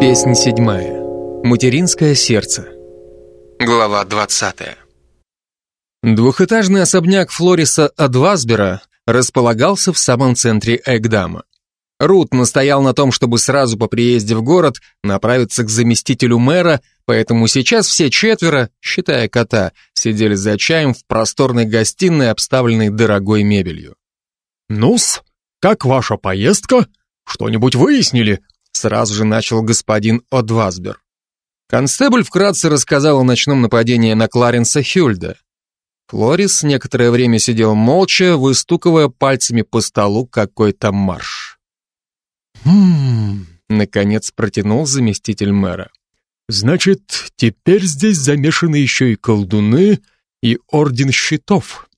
Песнь седьмая. Материнское сердце. Глава двадцатая. Двухэтажный особняк Флориса Адвасбера располагался в самом центре Эгдама. Рут настоял на том, чтобы сразу по приезде в город направиться к заместителю мэра, поэтому сейчас все четверо, считая кота, сидели за чаем в просторной гостиной, обставленной дорогой мебелью. «Ну-с, как ваша поездка? Что-нибудь выяснили?» Сразу же начал господин Одвасбер. Констебль вкратце рассказал о ночном нападении на Кларенса Хюльда. Флорис некоторое время сидел молча, выстукивая пальцами по столу какой-то марш. «Хм...» — наконец протянул заместитель мэра. «Значит, теперь здесь замешаны еще и колдуны, и Орден Щитов.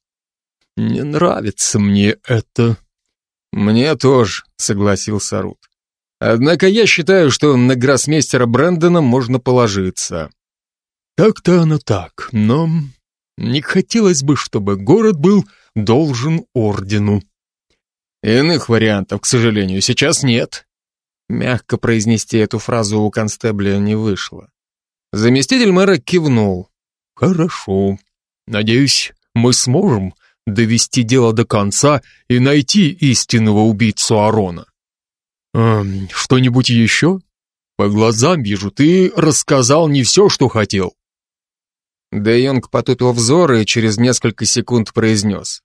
Не нравится мне это». «Мне тоже», — согласился Рут. «Однако я считаю, что на гроссмейстера Брэндона можно положиться». «Так-то оно так, но не хотелось бы, чтобы город был должен ордену». Иных вариантов, к сожалению, сейчас нет. Мягко произнести эту фразу у констебля не вышло. Заместитель мэра кивнул. Хорошо. Надеюсь, мы сможем довести дело до конца и найти истинного убийцу Арона. Эм, что-нибудь еще? По глазам вижу, ты рассказал не все, что хотел. Де Йонг потупил взор и через несколько секунд произнес.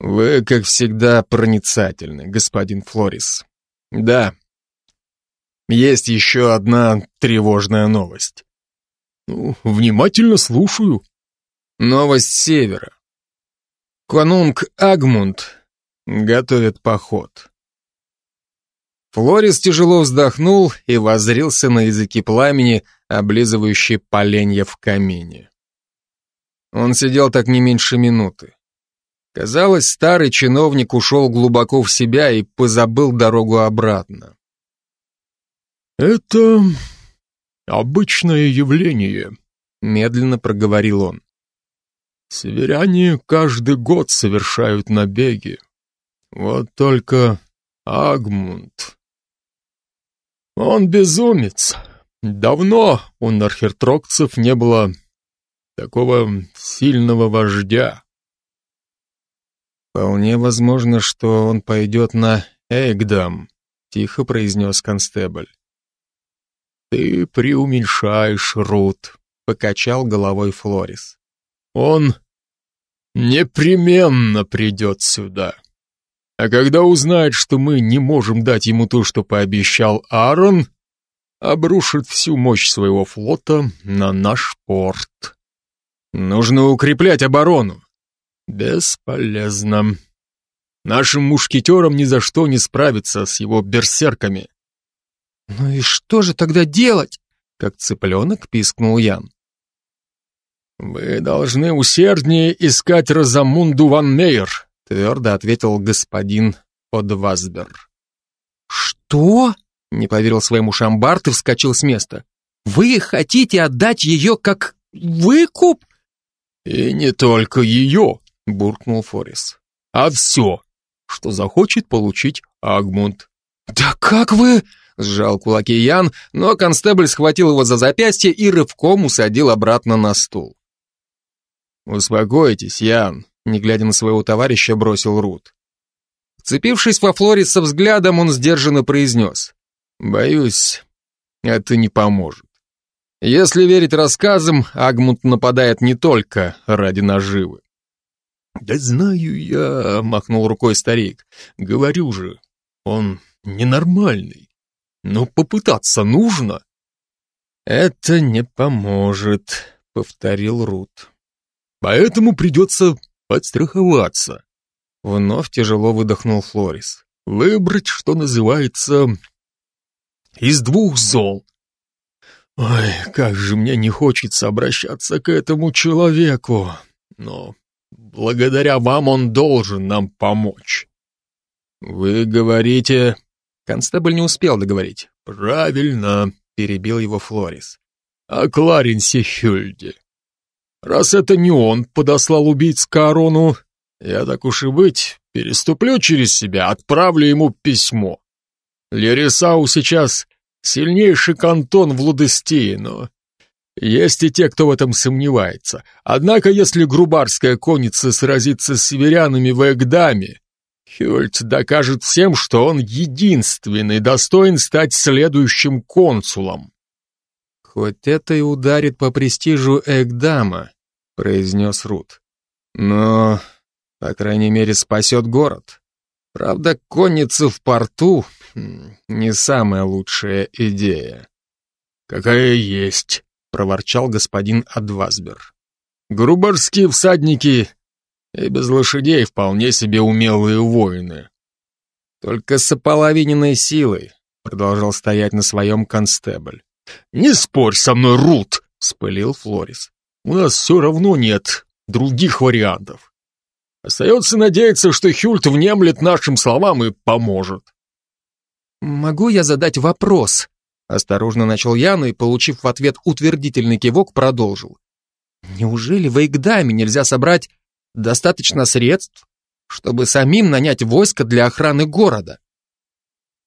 Вы, как всегда, проницательны, господин Флорис. Да. Есть еще одна тревожная новость. Ну, внимательно слушаю. Новость севера. Конунг Агмунд готовит поход. Флорис тяжело вздохнул и воззрился на языки пламени, облизывающие поленья в камине. Он сидел так не меньше минуты. Казалось, старый чиновник ушел глубоко в себя и позабыл дорогу обратно. «Это обычное явление», — медленно проговорил он. «Северяне каждый год совершают набеги. Вот только Агмунд. Он безумец. Давно у нархертрокцев не было такого сильного вождя. «Вполне возможно, что он пойдет на Эгдам», — тихо произнес констебль. «Ты преуменьшаешь, Рут», — покачал головой Флорис. «Он непременно придет сюда. А когда узнает, что мы не можем дать ему то, что пообещал Аарон, обрушит всю мощь своего флота на наш порт. Нужно укреплять оборону. Бесполезно. Нашим мушкетерам ни за что не справиться с его берсерками. Ну и что же тогда делать? Как цыпленок пискнул Ян. Вы должны усерднее искать Розамунду ван Мейер, твердо ответил господин Подвазбер. Что? Не поверил своему Шамбарт и вскочил с места. Вы хотите отдать ее как выкуп? И не только ее, буркнул Форис. А все, что захочет получить Агмунд. Да как вы... Сжал кулаки Ян, но констебль схватил его за запястье и рывком усадил обратно на стул. «Успокойтесь, Ян», — не глядя на своего товарища, бросил Рут. Вцепившись во Флориса взглядом, он сдержанно произнес. «Боюсь, это не поможет. Если верить рассказам, Агмунд нападает не только ради наживы. «Да знаю я», — махнул рукой старик. «Говорю же, он ненормальный. Но попытаться нужно». «Это не поможет», — повторил Рут. «Поэтому придется подстраховаться». Вновь тяжело выдохнул Флорис. «Выбрать, что называется, из двух зол. Ой, как же мне не хочется обращаться к этому человеку, но благодаря вам он должен нам помочь. Вы говорите... Констебль не успел договорить. Правильно, перебил его Флорис. О Кларенсе Хюльде. Раз это не он подослал убийц Корону, я так уж и быть, переступлю через себя, отправлю ему письмо. Лерисау сейчас Сильнейший кантон в Лудестии, но есть и те, кто в этом сомневается. Однако, если грубарская конница сразится с северянами в Эгдаме, Хюльт докажет всем, что он единственный достоин стать следующим консулом. Хоть это и ударит по престижу Эгдама, произнес Рут. Но, по крайней мере, спасет город. Правда, конница в порту не самая лучшая идея. Какая есть, проворчал господин Адвасбер. Грубарские всадники и без лошадей вполне себе умелые воины. Только с ополовиненной силой, продолжал стоять на своем констебль. Не спорь со мной, Рут, вспылил Флорис. У нас все равно нет других вариантов. Остается надеяться, что Хюльт внемлет нашим словам и поможет. «Могу я задать вопрос?» Осторожно начал Ян и, получив в ответ утвердительный кивок, продолжил. «Неужели в Эйгдаме нельзя собрать достаточно средств, чтобы самим нанять войско для охраны города?»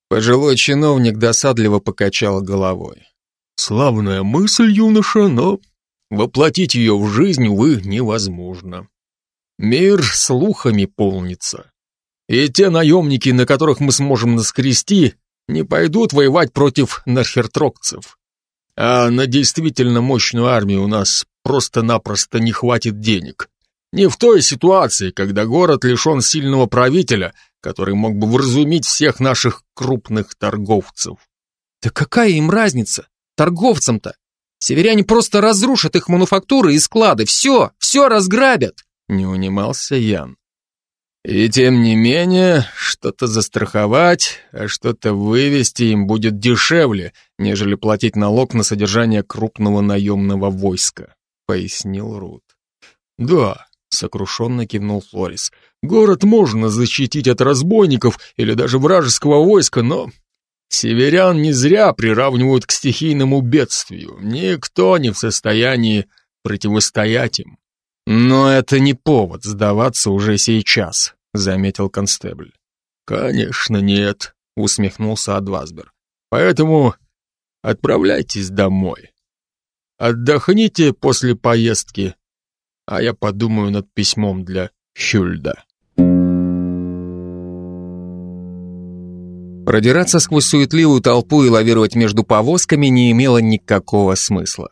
Пожилой чиновник досадливо покачал головой. «Славная мысль, юноша, но воплотить ее в жизнь, увы, невозможно. Мир слухами полнится. И те наемники, на которых мы сможем наскрести, не пойдут воевать против нархертрокцев. А на действительно мощную армию у нас просто-напросто не хватит денег. Не в той ситуации, когда город лишен сильного правителя, который мог бы вразумить всех наших крупных торговцев. Да какая им разница? Торговцам-то? Северяне просто разрушат их мануфактуры и склады. Все, все разграбят. Не унимался Ян. И тем не менее, что-то застраховать, а что-то вывести им будет дешевле, нежели платить налог на содержание крупного наемного войска, пояснил Рут. Да, сокрушенно кивнул Флорис. Город можно защитить от разбойников или даже вражеского войска, но северян не зря приравнивают к стихийному бедствию. Никто не в состоянии противостоять им. «Но это не повод сдаваться уже сейчас», — заметил констебль. «Конечно нет», — усмехнулся Адвасбер. «Поэтому отправляйтесь домой. Отдохните после поездки, а я подумаю над письмом для Хюльда». Продираться сквозь суетливую толпу и лавировать между повозками не имело никакого смысла.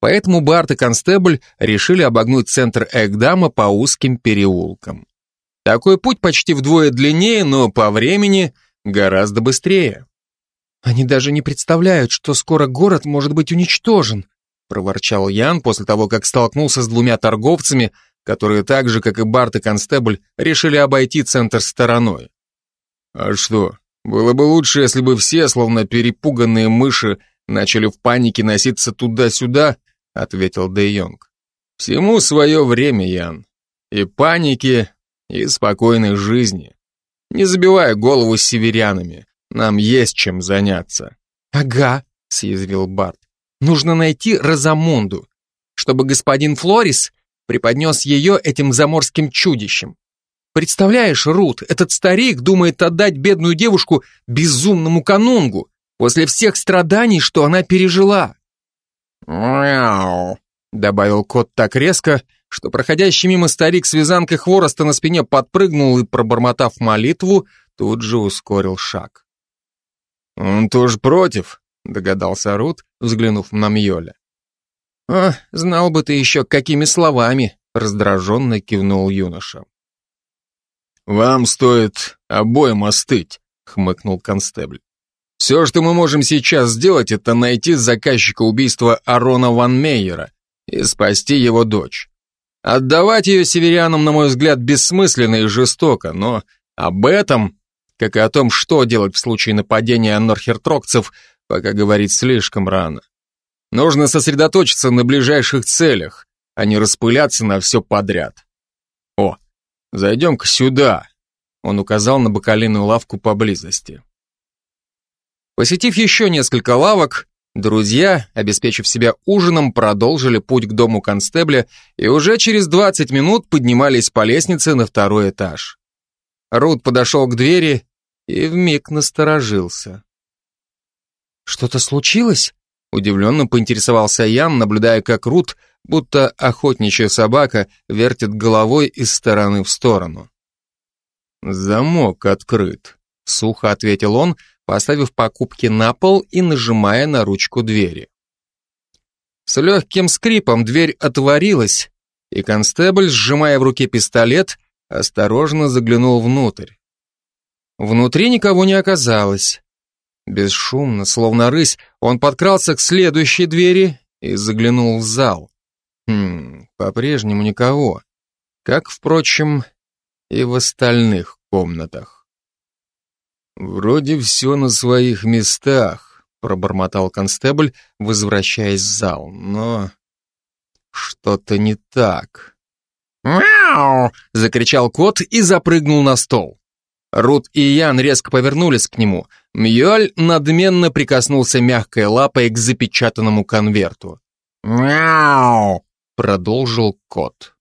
Поэтому Барт и Констебль решили обогнуть центр Эгдама по узким переулкам. Такой путь почти вдвое длиннее, но по времени гораздо быстрее. «Они даже не представляют, что скоро город может быть уничтожен», проворчал Ян после того, как столкнулся с двумя торговцами, которые так же, как и Барт и Констебль, решили обойти центр стороной. «А что, было бы лучше, если бы все, словно перепуганные мыши, начали в панике носиться туда-сюда, — ответил Де Йонг. «Всему свое время, Ян. И паники, и спокойной жизни. Не забивай голову с северянами. Нам есть чем заняться». «Ага», — съязвил Барт. «Нужно найти Розамунду, чтобы господин Флорис преподнес ее этим заморским чудищем. Представляешь, Рут, этот старик думает отдать бедную девушку безумному канунгу после всех страданий, что она пережила. «Мяу», — добавил кот так резко, что проходящий мимо старик с вязанкой хвороста на спине подпрыгнул и, пробормотав молитву, тут же ускорил шаг. «Он тоже против», — догадался Рут, взглянув на Мьоля. «А, знал бы ты еще, какими словами», — раздраженно кивнул юноша. «Вам стоит обоим остыть», — хмыкнул констебль. Все, что мы можем сейчас сделать, это найти заказчика убийства Арона Ван Мейера и спасти его дочь. Отдавать ее северянам, на мой взгляд, бессмысленно и жестоко, но об этом, как и о том, что делать в случае нападения норхертрокцев, пока говорить слишком рано. Нужно сосредоточиться на ближайших целях, а не распыляться на все подряд. О, зайдем-ка сюда. Он указал на бакалейную лавку поблизости. Посетив еще несколько лавок, друзья, обеспечив себя ужином, продолжили путь к дому констебля и уже через 20 минут поднимались по лестнице на второй этаж. Рут подошел к двери и вмиг насторожился. Что-то случилось? Удивленно поинтересовался Ян, наблюдая, как Рут, будто охотничья собака, вертит головой из стороны в сторону. «Замок открыт», — сухо ответил он, поставив покупки на пол и нажимая на ручку двери. С легким скрипом дверь отворилась, и констебль, сжимая в руке пистолет, осторожно заглянул внутрь. Внутри никого не оказалось. Бесшумно, словно рысь, он подкрался к следующей двери и заглянул в зал. Хм, по-прежнему никого. Как, впрочем, и в остальных комнатах. «Вроде все на своих местах», — пробормотал констебль, возвращаясь в зал, но что-то не так. «Мяу!» — закричал кот и запрыгнул на стол. Рут и Ян резко повернулись к нему. Мьёль надменно прикоснулся мягкой лапой к запечатанному конверту. «Мяу!» — продолжил кот.